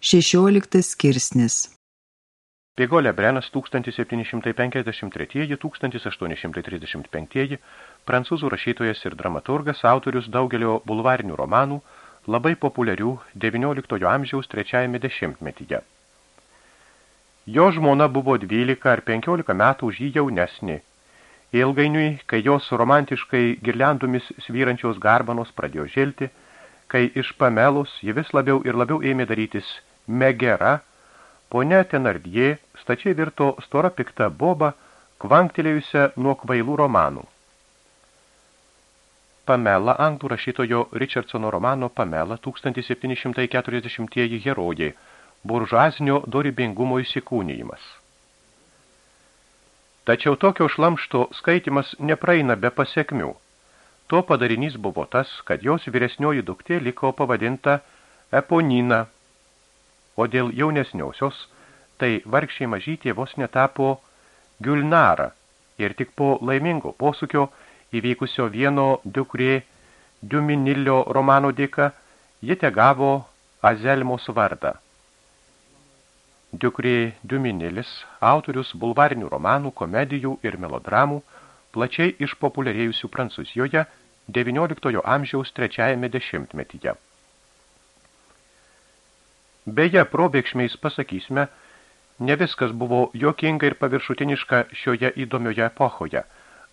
16 skirsnis Pigolė Brenas 1753-1835, prancūzų rašytojas ir dramaturgas, autorius daugelio bulvarinių romanų, labai populiarių XIX amžiaus trečiajame dešimtmetyje. Jo žmona buvo 12 ar 15 metų už jį jaunesni. Ilgainiui, kai jos romantiškai girliandomis svyrančios garbanos pradėjo žilti, kai iš pamelus ji vis labiau ir labiau ėmė darytis Megera, ponia Tenardie stačiai virto stora pikta boba, kvanktelėjusią nuo kvailų romanų. Pamela, anglų rašytojo Richardsono romano Pamela 1740 herojai, buržuazinio dorybingumo įsikūnijimas. Tačiau tokio šlamšto skaitimas nepraeina be pasiekmių. To padarinys buvo tas, kad jos vyresnioji duktė liko pavadinta Eponina – o dėl jaunesniausios, tai vargšiai mažytė vos netapo Gulnara ir tik po laimingo posūkio įvykusio vieno dukrė Duminilio romano dėka ji te gavo Azelmos vardą. Dukrė Duminilis, autorius bulvarinių romanų, komedijų ir melodramų, plačiai išpopuliarėjusių Prancūzijoje XIX amžiaus trečiajame dešimtmetyje. Beje, probėgšmiais pasakysime, ne viskas buvo jokinga ir paviršutiniška šioje įdomioje epochoje,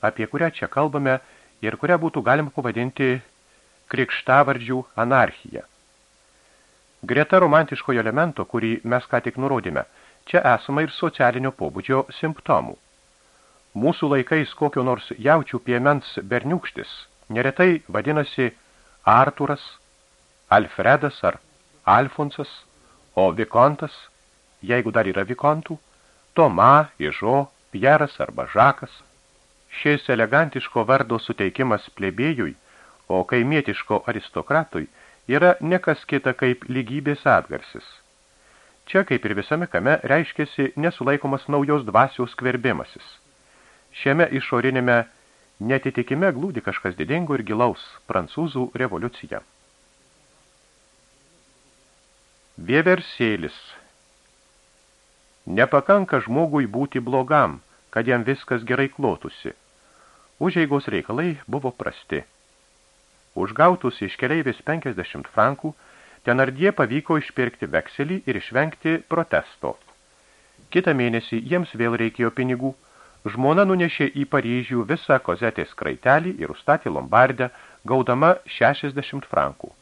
apie kurią čia kalbame ir kurią būtų galima pavadinti krikštavardžių anarchija. Greta romantiškojo elemento, kurį mes ką tik nurodėme, čia esama ir socialinio pobūdžio simptomų. Mūsų laikais kokio nors jaučių piemens berniukštis neretai vadinasi Arturas, Alfredas ar Alfonsas – o Vikontas, jeigu dar yra Vikontų, Toma, Ižo, Pieras arba Žakas. Šis elegantiško vardo suteikimas plebėjui, o kaimietiško aristokratui yra nekas kita kaip lygybės atgarsis. Čia, kaip ir visame kame, reiškėsi nesulaikomas naujos dvasios skverbimasis. Šiame išorinėme netitikime glūdi kažkas didingo ir gilaus – prancūzų revoliucija. Vieversėlis. Nepakanka žmogui būti blogam, kad jam viskas gerai klotusi. Užeigos reikalai buvo prasti. Užgautus iš keleivis 50 frankų, tenardie pavyko išpirkti vekselį ir išvengti protesto. Kitą mėnesį jiems vėl reikėjo pinigų. Žmona nunešė į Paryžių visą kozetės kraitelį ir užstatė Lombardę, gaudama 60 frankų.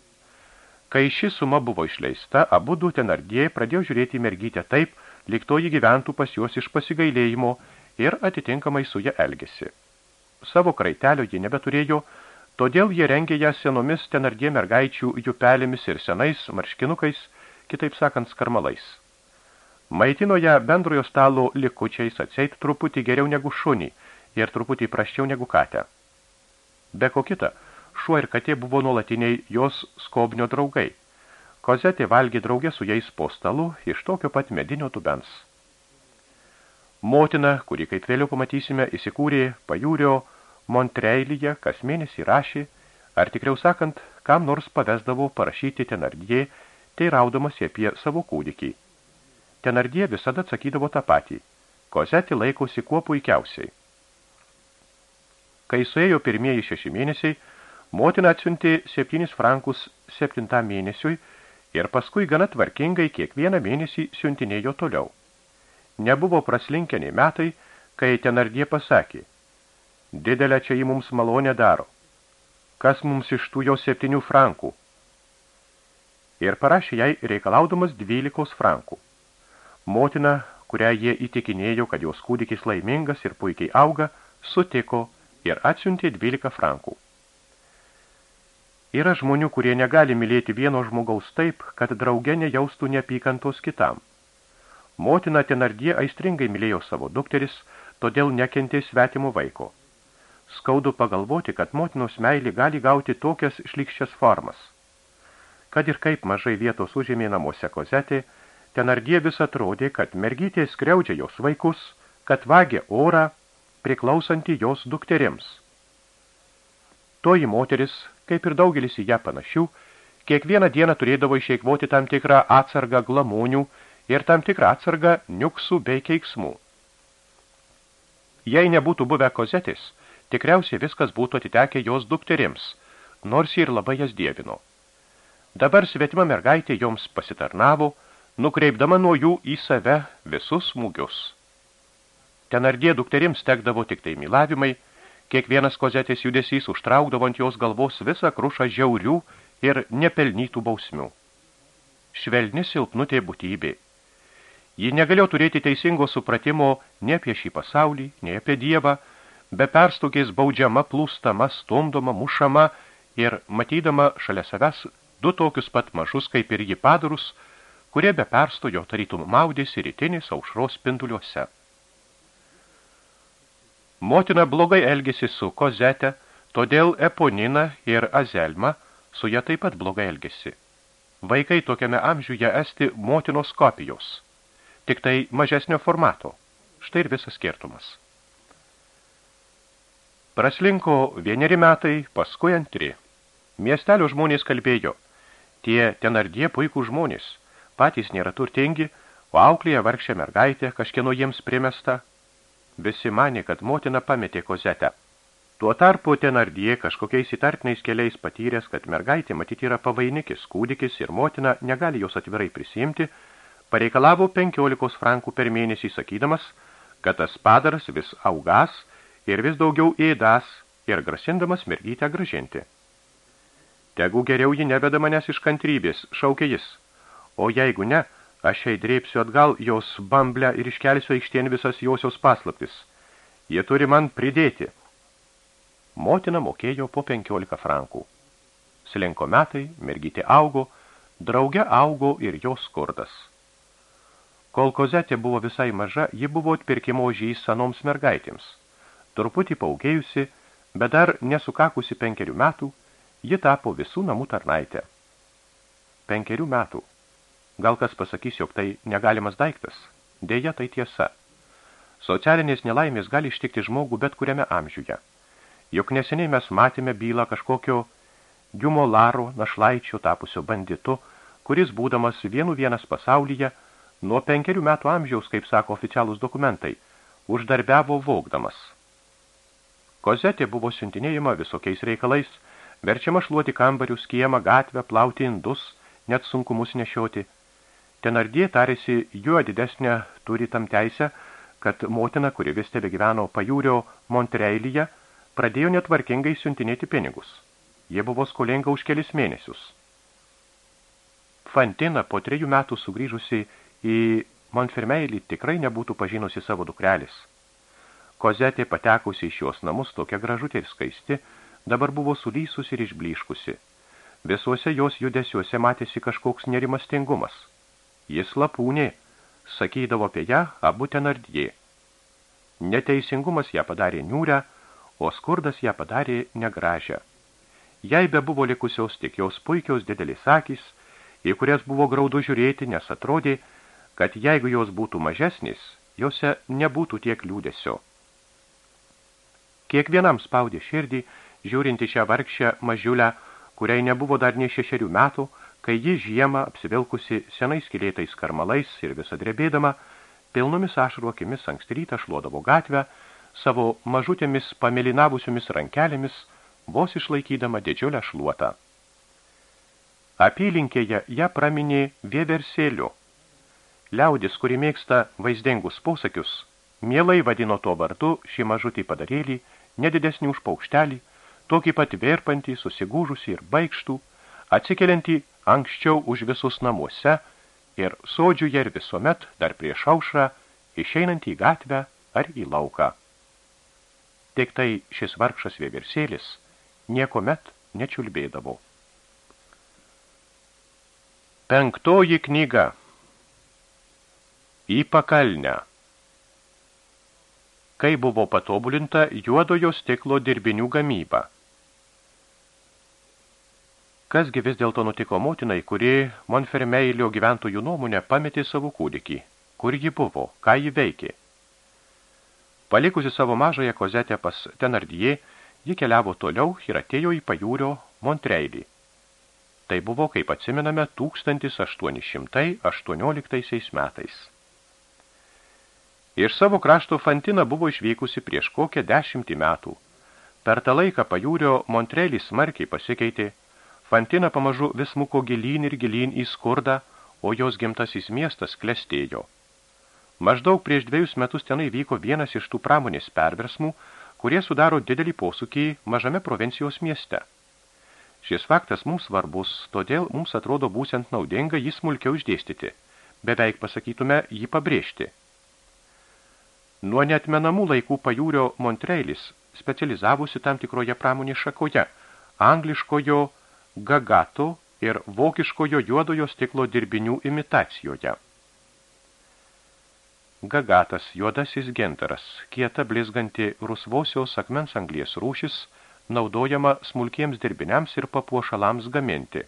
Kai ši suma buvo išleista, abu du tenardėjai pradėjo žiūrėti mergytę taip, lyg to jį gyventų pas juos iš pasigailėjimo ir atitinkamai su ją elgėsi. Savo kraitelio ji nebeturėjo, todėl jie rengė ją senomis tenardė mergaičių jupelėmis ir senais marškinukais, kitaip sakant, skarmalais. Maitino ją bendrojo stalo likučiais atseit truputį geriau negu šunį ir truputį praščiau negu katę. Be ko kita – šuo ir katė buvo nuolatiniai jos skobnio draugai. Kozetė valgė draugė su jais po stalu iš tokio pat medinio tubens. Motina, kuri, kaip vėliau pamatysime, įsikūrė pajūrio Montreilyje, kas mėnesį rašė, ar tikriau sakant, kam nors pavesdavo parašyti tenardie, raudamasi apie savo kūdikį. Tenardie visada atsakydavo tą patį. Kozetė laikosi kuo puikiausiai. Kai suėjo pirmieji šeši mėnesiai, Motina atsiuntė septynis frankus septintam mėnesiui ir paskui gana tvarkingai kiekvieną mėnesį siuntinėjo toliau. Nebuvo praslinkę nei metai, kai tenardie pasakė, didelę čia į mums malonę daro. Kas mums iš tų jo septynių frankų? Ir parašė jai reikalaudamas dvylikos frankų. Motina, kurią jie įtikinėjo, kad jos kūdikis laimingas ir puikiai auga, sutiko ir atsiuntė dvylika frankų. Yra žmonių, kurie negali mylėti vieno žmogaus taip, kad drauge nejaustų neapykantos kitam. Motina Tenardie aistringai mylėjo savo dukteris, todėl nekentė svetimo vaiko. Skaudu pagalvoti, kad motinos meilė gali gauti tokias šlikščias formas. Kad ir kaip mažai vietos užėmė namuose kozetė, Tenardie vis atrodė, kad mergytė skriaudžia jos vaikus, kad vagė orą priklausantį jos dukterims. Toji moteris, kaip ir daugelis į ją panašių, kiekvieną dieną turėdavo išeikvoti tam tikrą atsargą glamonių ir tam tikrą atsargą niuksų bei keiksmų. Jei nebūtų buvę kozetis, tikriausiai viskas būtų atitekę jos dukterims, nors ir labai jas dievino. Dabar svetima mergaitė joms pasitarnavo, nukreipdama nuo jų į save visus smūgius. Tenardie dukterims tekdavo tik tai mylavimai, kiekvienas kozetės judesys užtraukdavo ant jos galvos visą krušą žiaurių ir nepelnytų bausmių. Švelni silpnutė būtybė. Ji negalėjo turėti teisingo supratimo ne apie šį pasaulį, ne apie Dievą, be perstokės baudžiama, plūstama, stumdoma, mušama ir matydama šalia savęs du tokius pat mažus kaip ir ji padarus, kurie be perstojo tarytum maudėsi rytinės aušros spinduliuose. Motina blogai elgėsi su Kozete, todėl Eponina ir Azelma su ją taip pat blogai elgėsi. Vaikai tokiame amžiuje esti motinos kopijos, tik tai mažesnio formato. Štai ir visas skirtumas. Praslinko vieneri metai, paskui antri. Miestelio žmonės kalbėjo, tie tenardie puikų žmonės, patys nėra turtingi, o auklėje vargšė mergaitė kažkieno jiems primesta, Visi manė, kad motina pametė kozetę. Tuo tarpu Tenardie kažkokiais įtartiniais keliais patyręs, kad mergaitė matyti yra pavainikis, kūdikis ir motina negali jos atvirai prisimti, pareikalavo 15 frankų per mėnesį sakydamas, kad tas padaras vis augas ir vis daugiau ėdas ir grasindamas mergytę gražinti. Tegu geriau ji neveda manęs iš kantrybės, šaukė jis, o jeigu ne, Aš jai dreipsiu atgal jos bamblę ir iškelsiu aikštien visas josios paslaptis. Jie turi man pridėti. Motina mokėjo po 15 frankų. Slenko metai, mergytė augo, drauge augo ir jos skurdas. Kol kozetė buvo visai maža, ji buvo atpirkimo žys sanoms mergaitėms. Truputį paugėjusi, bet dar nesukakusi penkerių metų, ji tapo visų namų tarnaitė. Penkerių metų. Gal kas pasakys, jog tai negalimas daiktas? Deja, tai tiesa. Socialinės nelaimės gali ištikti žmogų bet kuriame amžiuje. Juk neseniai mes matėme bylą kažkokio Giumo Laro našlaičio tapusio banditu, kuris būdamas vienu vienas pasaulyje, nuo penkerių metų amžiaus, kaip sako oficialūs dokumentai, uždarbiavo vogdamas. Kozetė buvo siuntinėjama visokiais reikalais, verčiama šluoti kambarius, kiemą, gatvę, plauti indus, net sunkumus nešioti – Tenardie tarėsi juo didesnę turi tam teisę, kad motina, kuri vis tebe gyveno pajūrio Montreilyje, pradėjo netvarkingai siuntinėti pinigus. Jie buvo skolinga už kelis mėnesius. Fantina po trejų metų sugrįžusi į Montfermeilį tikrai nebūtų pažinusi savo dukrelis. Kozetė patekusi iš jos namus tokia gražutė ir skaisti, dabar buvo sulysusi ir išbliškusi. Visuose jos judesiuose matėsi kažkoks nerimastingumas – Jis lapūnė, sakydavo apie ją abu tenardie. Neteisingumas ją padarė niūrę, o skurdas ją padarė negražią. Jai be buvo likusios tik jos puikios didelis akys, į kurias buvo graudu žiūrėti, nes atrodė, kad jeigu jos būtų mažesnis, jose nebūtų tiek liūdesio. Kiekvienam spaudė širdį, žiūrinti šią vargšę mažiulę, kuriai nebuvo dar nei šešerių metų, kai ji žiemą apsivilkusi senais kilėtais karmalais ir visą drebėdama, pilnomis ašarų akimis ankstrytą šluodavo gatvę, savo mažutėmis pamėlynavusiomis rankelėmis, vos išlaikydama didžiulę šluotą. Apylinkėje ją praminė vieversėliu. Liaudis, kuri mėgsta vaizdingus posakius, mielai vadino to vardu šį mažutį padarėlį, nedidesnį už paukštelį, tokį pat verpantį, susigūžusį ir baigštų, atsikeliantį anksčiau už visus namuose ir sodžiuje ir visuomet dar prieš aušrą, išeinant į gatvę ar į lauką. Tik tai šis vargšas vėvirsėlis niekomet nečiulbėdavo. Penktoji knyga Į pakalnę Kai buvo patobulinta juodojo stiklo dirbinių gamyba – Kasgi vis dėlto nutiko motinai, kuri Monfermeilio gyventojų nuomonę pametė savo kūdikį? Kur ji buvo? Ką ji veikė? Palikusi savo mažąją kozetę pas Tenardie, ji keliavo toliau ir atėjo į pajūrio Montreilį. Tai buvo, kaip atsimename, 1818 metais. Iš savo krašto Fantina buvo išvykusi prieš kokią dešimtį metų. Per tą laiką pajūrio Montrelis smarkiai pasikeitė, Fantina pamažu vis muko gilyn ir gilyn į skurdą, o jos gimtasis miestas klestėjo. Maždaug prieš dviejus metus tenai vyko vienas iš tų pramonės perversmų, kurie sudaro didelį posūkį mažame provincijos mieste. Šis faktas mums svarbus, todėl mums atrodo būsent naudinga jį smulkiau išdėstyti, beveik pasakytume jį pabrėžti. Nuo netmenamų laikų pajūrio Montreilis specializavusi tam tikroje pramonės šakoje, angliškojo gagato ir vokiškojo juodojo stiklo dirbinių imitacijoje. Gagatas juodasis gentaras, kieta blizganti rusvosios akmens anglies rūšis, naudojama smulkiems dirbiniams ir papuošalams gaminti.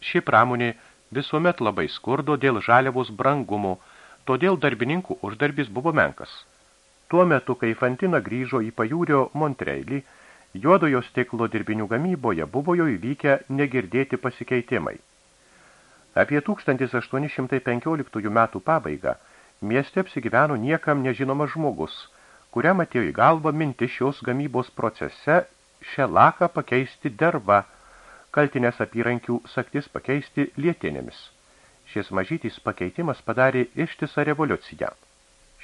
Ši pramonė visuomet labai skurdo dėl žaliavos brangumo, todėl darbininkų uždarbis buvo menkas. Tuo metu, kai Fantina grįžo į pajūrio Montreilį, juodojo stiklo dirbinių gamyboje buvo jo įvykę negirdėti pasikeitimai. Apie 1815 metų pabaigą mieste apsigyveno niekam nežinomas žmogus, kuriam atėjo į galvą minti šios gamybos procese šią laką pakeisti dervą, kaltinės apyrankių saktis pakeisti lietinėmis. Šis mažytis pakeitimas padarė ištisą revoliuciją.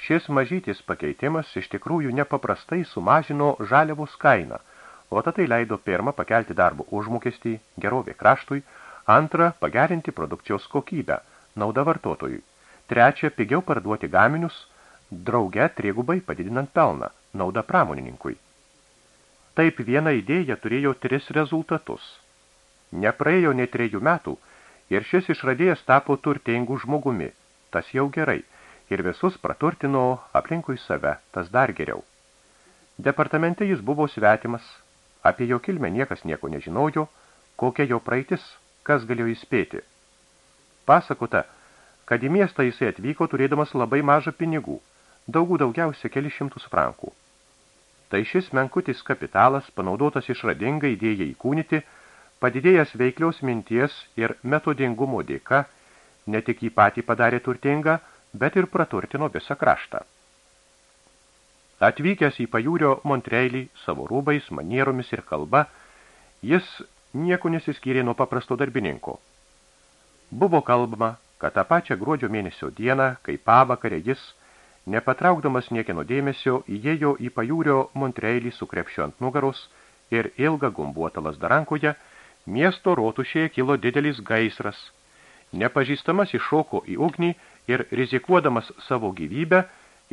Šis mažytis pakeitimas iš tikrųjų nepaprastai sumažino žaliavos kainą, o tai leido pirmą pakelti darbo užmokestį, gerovė kraštui, antrą pagerinti produkcijos kokybę, naudą vartotojui, trečia pigiau parduoti gaminius, drauge trigubai padidinant pelną, naudą pramonininkui. Taip viena idėja turėjo tris rezultatus. Nepraėjo nei trejų metų, ir šis išradėjas tapo turtingų žmogumi, tas jau gerai, ir visus praturtino aplinkui save, tas dar geriau. Departamente jis buvo svetimas, apie jo kilmę niekas nieko nežinojo, kokia jo praeitis, kas galėjo įspėti. Pasakota, kad į miestą jisai atvyko turėdamas labai mažą pinigų, daugų daugiausia keli šimtus frankų. Tai šis menkutis kapitalas, panaudotas išradingai idėjai įkūnyti, Padidėjęs veikliaus minties ir metodingumo dėka ne tik jį patį padarė turtingą, bet ir praturtino visą kraštą. Atvykęs į pajūrio Montreilį savo rūbais, manieromis ir kalba, jis nieko nesiskyrė nuo paprasto darbininko. Buvo kalbama, kad tą pačią gruodžio mėnesio dieną, kai pavakarė jis, nepatraukdamas niekino dėmesio, įėjo į pajūrio Montreilį su krepšiu ant nugaros ir ilgą gumbuotą lasdarankoje, miesto rotušėje kilo didelis gaisras. Nepažįstamas iššoko į ugnį ir rizikuodamas savo gyvybę,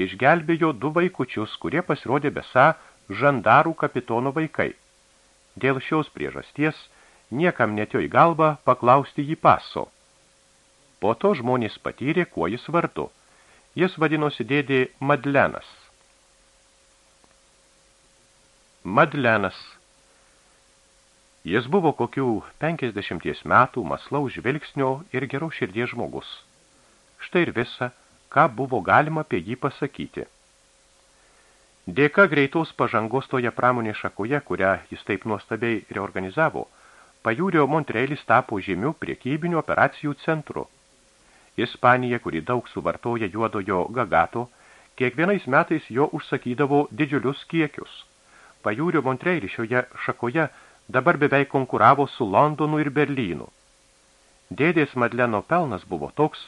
išgelbėjo du vaikučius, kurie pasirodė besą žandarų kapitono vaikai. Dėl šios priežasties niekam netėjo į galvą paklausti jį paso. Po to žmonės patyrė, kuo jis vardu. Jis vadinosi dėdė Madlenas. Madlenas Jis buvo kokių 50 metų maslaus žvilgsnio ir gerų širdies žmogus. Štai ir visa, ką buvo galima apie jį pasakyti. Dėka greitos pažangos toje pramonės šakoje, kurią jis taip nuostabiai reorganizavo, pajūrio Montrealis tapo žymių priekybinių operacijų centru. Ispanija, kuri daug suvartoja juodojo gagato, kiekvienais metais jo užsakydavo didžiulius kiekius. Pajūrio Montrealis šioje šakoje – dabar beveik konkuravo su Londonu ir Berlynu. Dėdės Madleno pelnas buvo toks,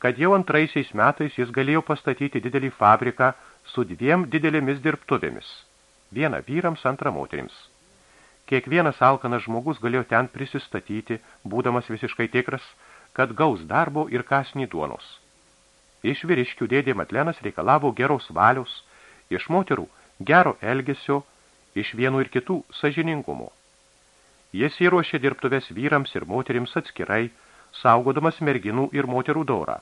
kad jau antraisiais metais jis galėjo pastatyti didelį fabriką su dviem didelėmis dirbtuvėmis, vieną vyrams, antrą moterims. Kiekvienas alkanas žmogus galėjo ten prisistatyti, būdamas visiškai tikras, kad gaus darbo ir kasnį duonos. Iš vyriškių dėdė Madlenas reikalavo geros valios, iš moterų gero elgesio, iš vienų ir kitų sažiningumo. Jis įruošė dirbtuvės vyrams ir moterims atskirai, saugodamas merginų ir moterų dorą.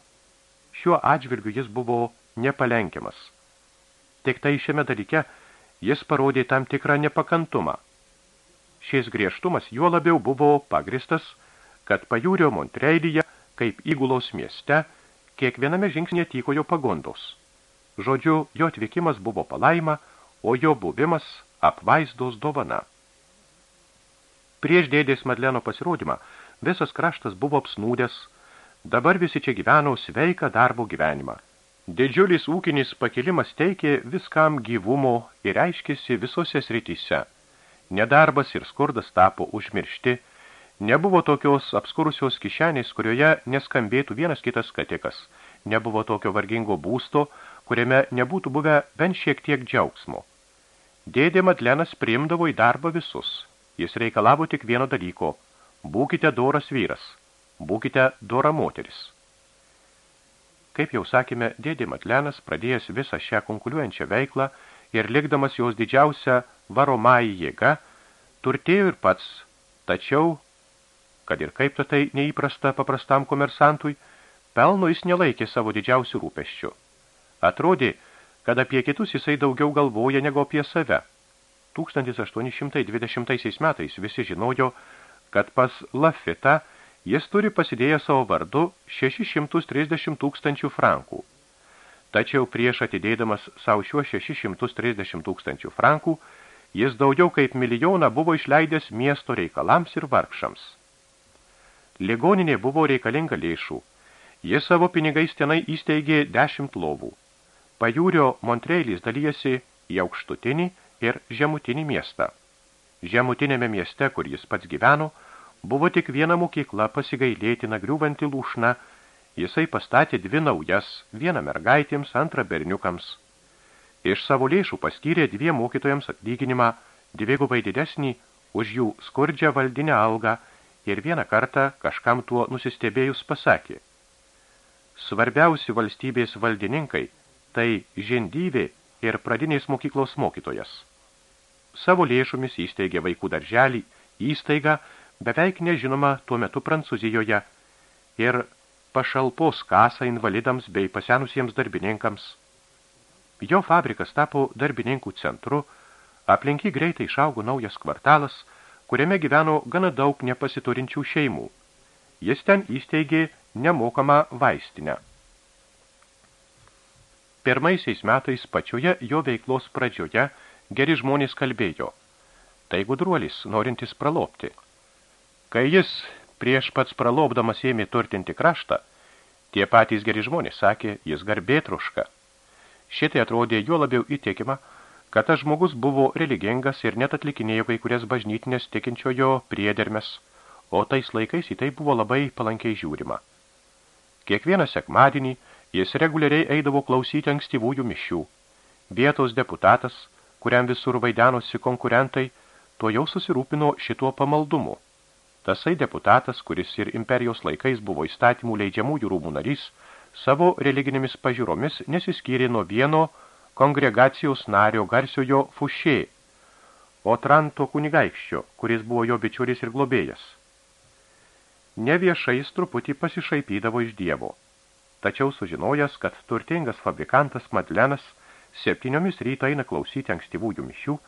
Šiuo atžvilgiu jis buvo nepalenkiamas. Tik tai šiame dalyke jis parodė tam tikrą nepakantumą. Šis griežtumas juo labiau buvo pagristas, kad pajūrio Montreilyje, kaip įgulos mieste, kiekviename žingsnė tykojo pagondos. Žodžiu, jo atvykimas buvo palaima, o jo buvimas apvaizdos dovana. Prieš dėdės Madleno pasirodymą visas kraštas buvo apsnūdęs, dabar visi čia gyveno sveiką darbo gyvenimą. Didžiulis ūkinis pakilimas teikė viskam gyvumo ir reiškėsi visose srityse. Nedarbas ir skurdas tapo užmiršti, nebuvo tokios apskurusios kišenės, kurioje neskambėtų vienas kitas skatikas, nebuvo tokio vargingo būsto, kuriame nebūtų buvę bent šiek tiek džiaugsmo. Dėdė Madlenas priimdavo į darbą visus. Jis reikalavo tik vieno dalyko – būkite doras vyras, būkite dora moteris. Kaip jau sakėme, dėdė Madlenas, pradėjęs visą šią konkuliuojančią veiklą ir likdamas jos didžiausią varomąjį jėgą, turtėjo ir pats, tačiau, kad ir kaip tai neįprasta paprastam komersantui, pelno jis nelaikė savo didžiausių rūpeščių. Atrodė, kad apie kitus jisai daugiau galvoja negu apie save. 1820 metais visi žinojo, kad pas Lafitą jis turi pasidėję savo vardu 630 tūkstančių frankų. Tačiau prieš atidėdamas savo šiuo 630 tūkstančių frankų, jis daugiau kaip milijoną buvo išleidęs miesto reikalams ir vargšams. Ligoninė buvo reikalinga lėšų. Jis savo pinigais tenai įsteigė 10 lovų. Pajūrio Montreilis dalyjasi į aukštutinį ir žemutinį miestą. Žemutinėme mieste, kur jis pats gyveno, buvo tik viena mokykla pasigailėti nagriuvanti lūšna, jisai pastatė dvi naujas, vieną mergaitėms, antrą berniukams. Iš savo lėšų paskyrė dviem mokytojams atlyginimą, dvigubai didesnį už jų skurdžią valdinę algą ir vieną kartą kažkam tuo nusistebėjus pasakė. Svarbiausi valstybės valdininkai – tai žindyvė ir pradinės mokyklos mokytojas. Savo lėšomis įsteigė vaikų darželį, įstaigą, beveik nežinoma tuo metu Prancūzijoje, ir pašalpos kasą invalidams bei pasenusiems darbininkams. Jo fabrikas tapo darbininkų centru, aplinki greitai išaugo naujas kvartalas, kuriame gyveno gana daug nepasiturinčių šeimų. Jis ten įsteigė nemokamą vaistinę. Pirmaisiais metais pačioje jo veiklos pradžioje geri žmonės kalbėjo. Tai gudruolis, norintis pralopti. Kai jis prieš pats pralopdamas ėmė turtinti kraštą, tie patys geri žmonės sakė, jis garbėtruška. Šitai atrodė juo labiau įtikima, kad tas žmogus buvo religingas ir net atlikinėjo kai kurias bažnytinės tikinčiojo priedermes, o tais laikais į tai buvo labai palankiai žiūrima. Kiekvieną sekmadienį Jis reguliariai eidavo klausyti ankstyvųjų mišių. Vietos deputatas, kuriam visur vaidenosi konkurentai, to jau susirūpino šituo pamaldumu. Tasai deputatas, kuris ir imperijos laikais buvo įstatymų leidžiamųjų rūmų narys, savo religinėmis pažiūromis nesiskyrė nuo vieno kongregacijos nario garsiojo Fušė, o Tranto kunigaikščio, kuris buvo jo bičiulis ir globėjas. Neviešai jis truputį pasišaipydavo iš dievo tačiau sužinojęs, kad turtingas fabrikantas Madlenas septyniomis ryto eina klausyti ankstyvųjų mišių,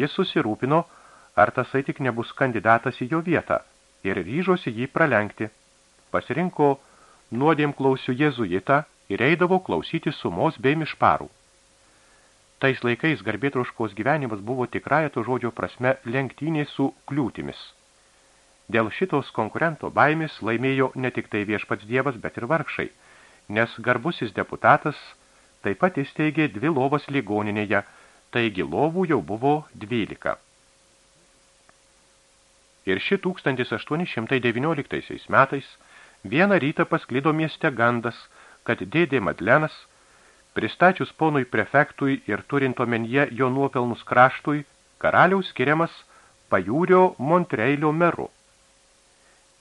jis susirūpino, ar tasai tik nebus kandidatas į jo vietą ir ryžosi jį pralenkti. Pasirinko nuodėm klausių jezuitą ir eidavo klausyti sumos bei mišparų. Tais laikais garbėtroškos gyvenimas buvo tikrąją to žodžio prasme lenktynė su kliūtimis. Dėl šitos konkurento baimės laimėjo ne tik tai viešpats dievas, bet ir vargšai – nes garbusis deputatas taip pat įsteigė dvi lovas ligoninėje, taigi lovų jau buvo dvylika. Ir ši 1819 metais vieną rytą pasklido mieste gandas, kad dėdė Madlenas, pristačius ponui prefektui ir turint omenyje jo nuopelnus kraštui, karaliaus skiriamas pajūrio Montreilio meru.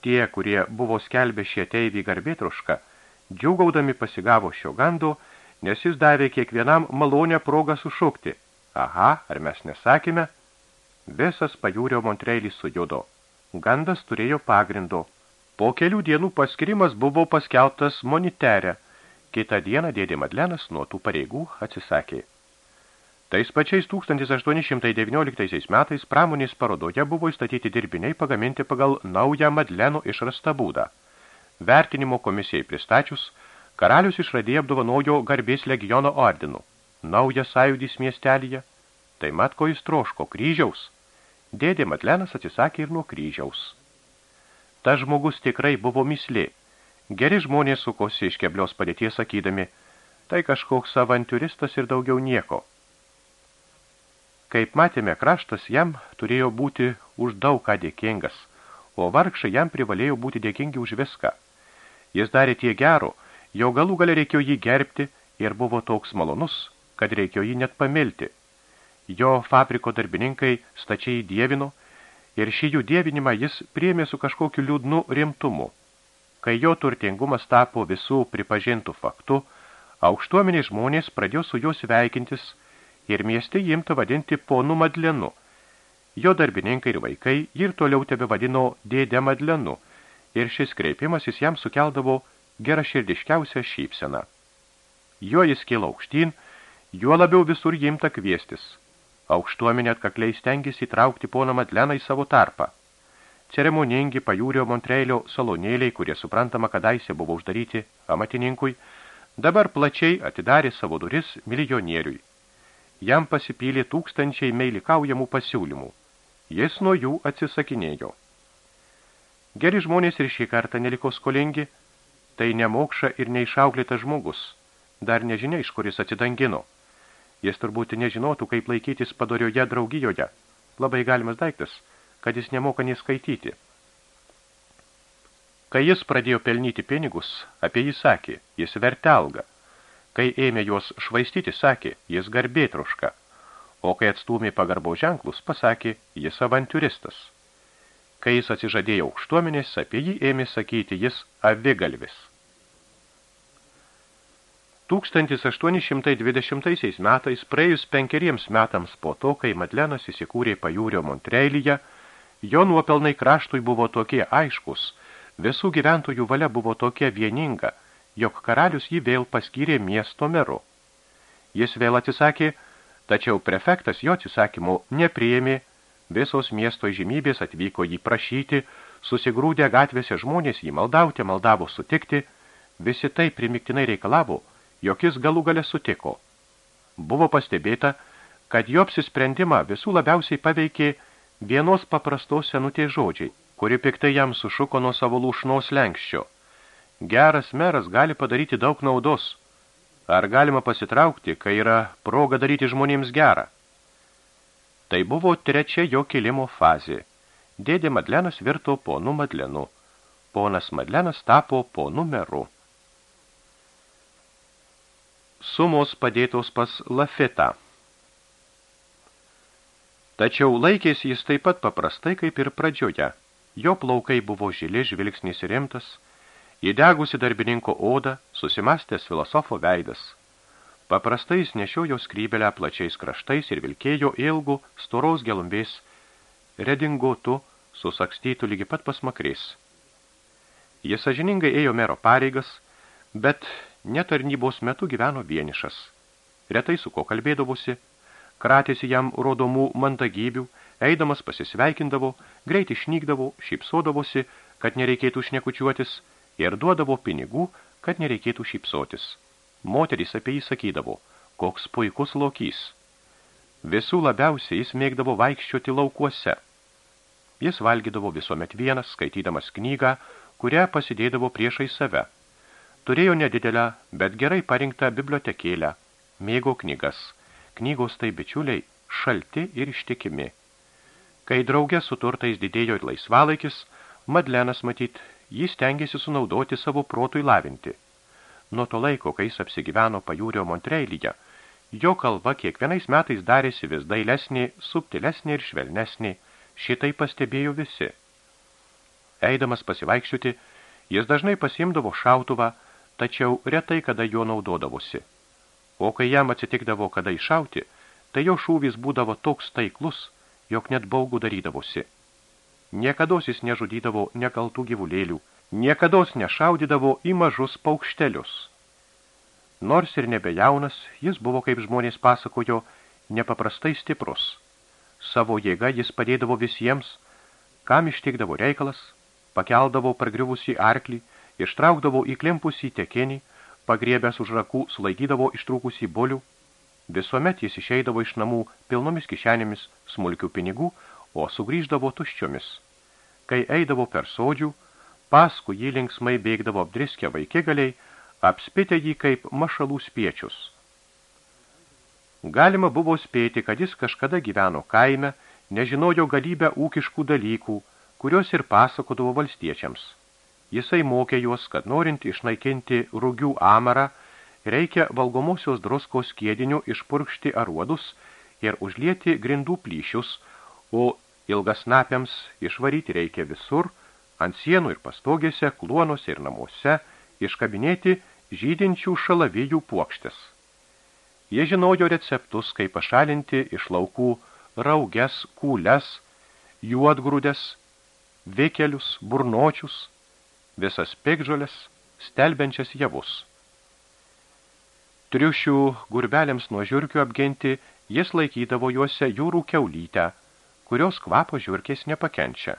Tie, kurie buvo skelbę šie teivį garbėtrušką, džiugaudami pasigavo šio gando, nes jis davė kiekvienam malonę progą sušukti. Aha, ar mes nesakėme? Visas pajūrio Montreilis sujudo. Gandas turėjo pagrindo. Po kelių dienų paskirimas buvo paskelbtas moniterė. Kitą dieną dėdė Madlenas nuo tų pareigų atsisakė. Tais pačiais 1819 metais pramonės parodoje buvo įstatyti dirbiniai pagaminti pagal naują Madleno išrastą būdą – Vertinimo komisijai pristačius, karalius išradėję apdovanojo garbės legiono ordinu. Naujas sąjūdis miestelėje, tai mat ko jis troško kryžiaus. Dėdė Madlenas atsisakė ir nuo kryžiaus. Ta žmogus tikrai buvo mislė. Geri žmonės sukosi iš keblios padėties sakydami, tai kažkoks avantūristas ir daugiau nieko. Kaip matėme, kraštas jam turėjo būti už daug ką dėkingas, o vargšai jam privalėjo būti dėkingi už viską. Jis darė tie gero, jo galų galę reikėjo jį gerbti ir buvo toks malonus, kad reikėjo jį net pamilti. Jo fabriko darbininkai stačiai dievino ir šį jų dievinimą jis priėmė su kažkokiu liūdnu rimtumu. Kai jo turtingumas tapo visų pripažintų faktu, aukštuomeniai žmonės pradėjo su juos veikintis ir mieste jimta vadinti ponu Madlenu. Jo darbininkai ir vaikai ir toliau tebe vadino dėdė Madlenu, ir šis kreipimas jis jam sukeldavo geraširdiškiausią šypseną. Jo jis kilo aukštyn, juo labiau visur jimta kviestis – Aukštuomenė atkakliai stengėsi įtraukti poną Madleną į savo tarpą. Ceremoningi pajūrio Montreilio salonėliai, kurie suprantama kadaise buvo uždaryti amatininkui, dabar plačiai atidarė savo duris milijonieriui. Jam pasipylė tūkstančiai meilikaujamų pasiūlymų. Jis nuo jų atsisakinėjo. Geri žmonės ir šį kartą neliko skolingi, tai nemokša ir neišauklėtas žmogus, dar nežinia, iš kuris atsidangino – Jis turbūt nežinotų, kaip laikytis padorioje draugijoje. Labai galimas daiktas, kad jis nemoka neskaityti. Kai jis pradėjo pelnyti pinigus, apie jį sakė, jis vertė algą. Kai ėmė juos švaistyti, sakė, jis garbėtruška. O kai atstūmė pagarbo ženklus, pasakė, jis avantūristas. Kai jis atsižadėjo aukštuomenės, apie jį ėmė sakyti, jis avigalvis. 1820 metais, praėjus penkeriems metams po to, kai Madlenas įsikūrė pajūrio Montreilyje, jo nuopelnai kraštui buvo tokie aiškus, visų gyventojų valia buvo tokia vieninga, jog karalius jį vėl paskyrė miesto meru. Jis vėl atsisakė, tačiau prefektas jo atsisakymo nepriėmė, visos miesto žymybės atvyko jį prašyti, susigrūdę gatvėse žmonės jį maldauti, maldavo sutikti, visi tai primiktinai reikalavo – jog jis galų gale sutiko. Buvo pastebėta, kad jo apsisprendimą visų labiausiai paveikė vienos paprastos senutės žodžiai, kuri piktai jam sušuko nuo savo lūšnos lenkščio. Geras meras gali padaryti daug naudos. Ar galima pasitraukti, kai yra proga daryti žmonėms gerą? Tai buvo trečia jo kilimo fazė. Dėdė Madlenas virto ponu Madlenu. Ponas Madlenas tapo ponu meru sumos padėtos pas Lafetą. Tačiau laikėsi jis taip pat paprastai kaip ir pradžioje. Jo plaukai buvo žili, žvilgsnis rimtas, įdegusi darbininko odą, susimastęs filosofo veidas. Paprastai jis nešiojo skrybelę plačiais kraštais ir vilkėjo ilgų, storos gelumbės, redingotų, susakstytų lygi pat pasmakrės. Jis sažiningai ėjo mero pareigas, bet netarnybos metu gyveno vienišas. Retai su ko kalbėdavosi, kratėsi jam rodomų mandagybių, eidamas pasisveikindavo, greit išnykdavo, šypsodavosi, kad nereikėtų šnekučiuotis, ir duodavo pinigų, kad nereikėtų šypsotis. Moterys apie jį sakydavo, koks puikus lokys. Visų labiausiai jis mėgdavo vaikščioti laukuose. Jis valgydavo visuomet vienas, skaitydamas knygą, kurią pasidėdavo priešai save – Turėjo nedidelę, bet gerai parinktą bibliotekėlę, mėgo knygas. Knygos tai bičiuliai, šalti ir ištikimi. Kai draugė su turtais didėjo ir laisvalaikis, Madlenas matyt, jis stengiasi sunaudoti savo protui lavinti. Nuo to laiko, kai jis apsigyveno pajūrio Montreilyje, jo kalba kiekvienais metais darėsi vis dailesnė, subtilesnė ir švelnesnė, šitai pastebėjo visi. Eidamas pasivaikščioti, jis dažnai pasimdavo šautuvą, tačiau retai kada juo naudodavosi. O kai jam atsitikdavo kada iššauti, tai jo šūvis būdavo toks taiklus, jog net baugų darydavosi. Niekados jis nežudydavo nekaltų gyvulėlių, niekados nešaudydavo į mažus paukštelius. Nors ir nebejaunas, jis buvo, kaip žmonės pasakojo, nepaprastai stiprus. Savo jėga jis padėdavo visiems, kam ištikdavo reikalas, pakeldavo pargriuvusį arklį, ištraukdavo įklimpusį tekenį, pagriebęs už rakų sulaikydavo ištrūkusį bolių, visuomet jis išeidavo iš namų pilnomis kišenėmis smulkių pinigų, o sugrįždavo tuščiomis. Kai eidavo per sodžių, paskui jį linksmai bėgdavo apdriskę vaikigaliai, apspitę jį kaip mašalų spiečius. Galima buvo spėti, kad jis kažkada gyveno kaime, nežinojo galybę ūkiškų dalykų, kurios ir pasakodavo valstiečiams. Jisai mokė juos, kad norint išnaikinti rugių amarą, reikia valgomosios druskos skiedinių išpurkšti aruodus ir užlieti grindų plyšius, o ilgasnapiams išvaryti reikia visur, ant sienų ir pastogėse, kluonuose ir namuose, iškabinėti žydinčių šalavijų puokštės. Jie žinojo receptus, kaip pašalinti iš laukų rauges, kūles, juodgrūdės, vekelius, burnočius, visas pekžolės, stelbenčias javus. Triušių gurbelėms nuo žiurkių apginti, jis laikydavo juose jūrų keulytę, kurios kvapo žiurkės nepakenčia.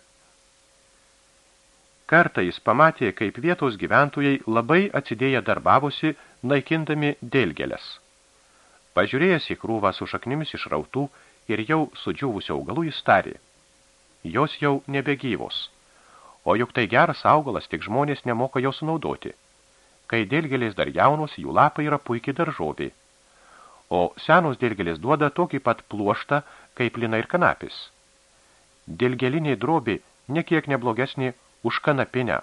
Kartą jis pamatė, kaip vietos gyventojai labai atsidėję darbavosi, naikindami dėlgelės. Pažiūrėjęs į krūvą su šaknimis išrautų ir jau sudžiūvusių augalų jis tarė. Jos jau nebegyvos. O juk tai geras augalas, tik žmonės nemoka jo sunaudoti. Kai dėlgelės dar jaunos, jų lapai yra puikiai daržovė. O senos dėlgelės duoda tokį pat pluoštą, kaip lina ir kanapis. Dėlgeliniai drobė nekiek neblogesnė už kanapinę.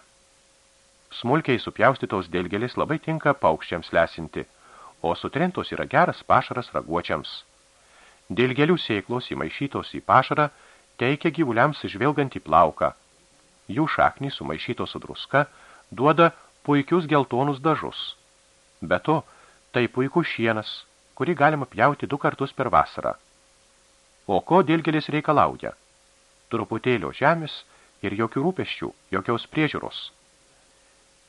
Smulkiai supjaustytos dėlgelės labai tinka paukščiams lesinti, o sutrintos yra geras pašaras raguočiams. Dėlgelių sėklos įmaišytos į pašarą teikia gyvuliams žvelgant į plauką. Jų šaknys sumaišytos su druska duoda puikius geltonus dažus. Be to, tai puikus šienas, kurį galima pjauti du kartus per vasarą. O ko dėlgelis reikalauja? Truputėlio žemės ir jokių rūpeščių, jokios priežiūros.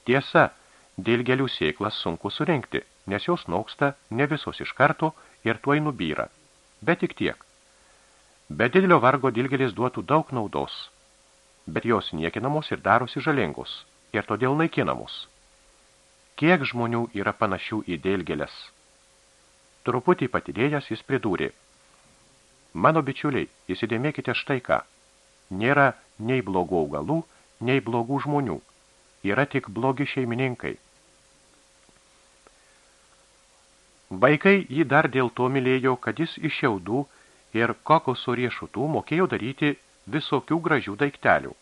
Tiesa, dėlgelių sėklas sunku surinkti, nes jos nauksta ne visos iš karto ir tuoj nubyra. Bet tik tiek. Be didelio vargo dilgelis duotų daug naudos, bet jos niekinamos ir darosi žalingos ir todėl naikinamos. Kiek žmonių yra panašių į dėlgelės? Truputį patidėjęs jis pridūrė. Mano bičiuliai, įsidėmėkite štai ką. Nėra nei blogų augalų, nei blogų žmonių. Yra tik blogi šeimininkai. Vaikai jį dar dėl to mylėjo, kad jis iš jaudų ir kokoso riešutų mokėjo daryti visokių gražių daiktelių.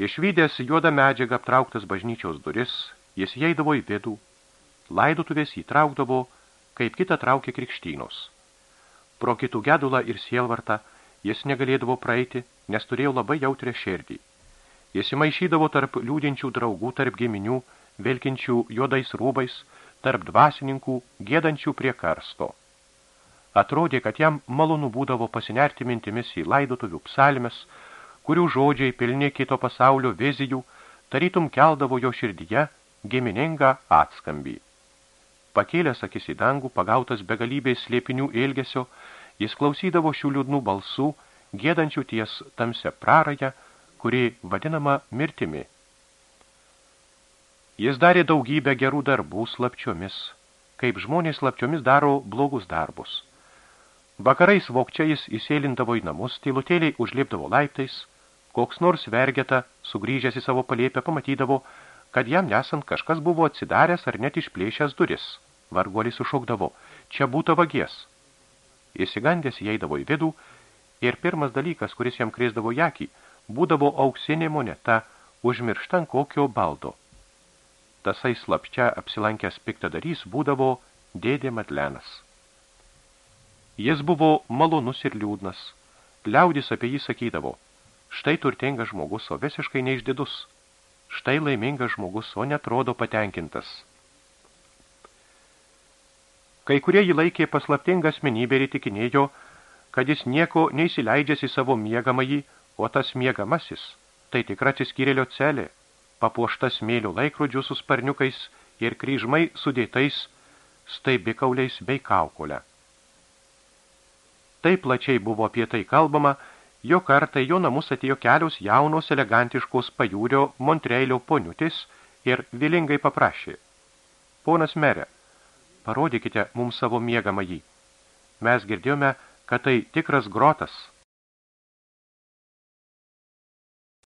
Išvydęs juodą medžiagą aptrauktas bažnyčios duris, jis įeidavo į vidų, laidotuvės įtraukdavo, kaip kitą traukė krikštynos. Pro kitų gedulą ir sielvartą jis negalėdavo praeiti, nes turėjo labai jautrę širdį. Jis įmaišydavo tarp liūdinčių draugų, tarp giminių, vilkinčių juodais rūbais, tarp dvasininkų, gėdančių prie karsto. Atrodė, kad jam malonu būdavo pasinerti mintimis į laidotuvių psalmes, kurių žodžiai pilni kito pasaulio vizijų, tarytum keldavo jo širdyje giminingą atskambį. Pakėlęs akis į dangų, pagautas begalybės slėpinių ilgesio, jis klausydavo šių liūdnų balsų, gėdančių ties tamsią prarają, kuri vadinama mirtimi. Jis darė daugybę gerų darbų slapčiomis, kaip žmonės slapčiomis daro blogus darbus. Vakarais vokčiais įsėlindavo į namus, tylutėliai užlipdavo laiptais, Koks nors vergeta, sugrįžęs į savo palėpę, pamatydavo, kad jam nesant kažkas buvo atsidaręs ar net išplėšęs duris. Varguolis sušaukdavo, čia būtų vagies. Įsigandęs įeidavo į vidų ir pirmas dalykas, kuris jam krėsdavo jakį, būdavo auksinė moneta užmirštan kokio baldo. Tasai slapčia apsilankęs piktadarys būdavo dėdė Madlenas. Jis buvo malonus ir liūdnas. Liaudis apie jį sakydavo – Štai turtingas žmogus, o visiškai neišdidus. Štai laimingas žmogus, o netrodo patenkintas. Kai kurie jį laikė paslaptingą asmenybę ir įtikinėjo, kad jis nieko neįsileidžiasi savo miegamąjį, o tas miegamasis, tai tikra atsiskyrėlio celė, papuošta smėlio laikrodžių su sparniukais ir kryžmai sudėtais staibikauliais bei kaukolę. Taip plačiai buvo apie tai kalbama, Jo kartai jo namus atėjo kelios jaunos elegantiškos pajūrio Montreilio poniutis ir vilingai paprašė. Ponas merė, parodykite mums savo miegamą jį. Mes girdėjome, kad tai tikras grotas,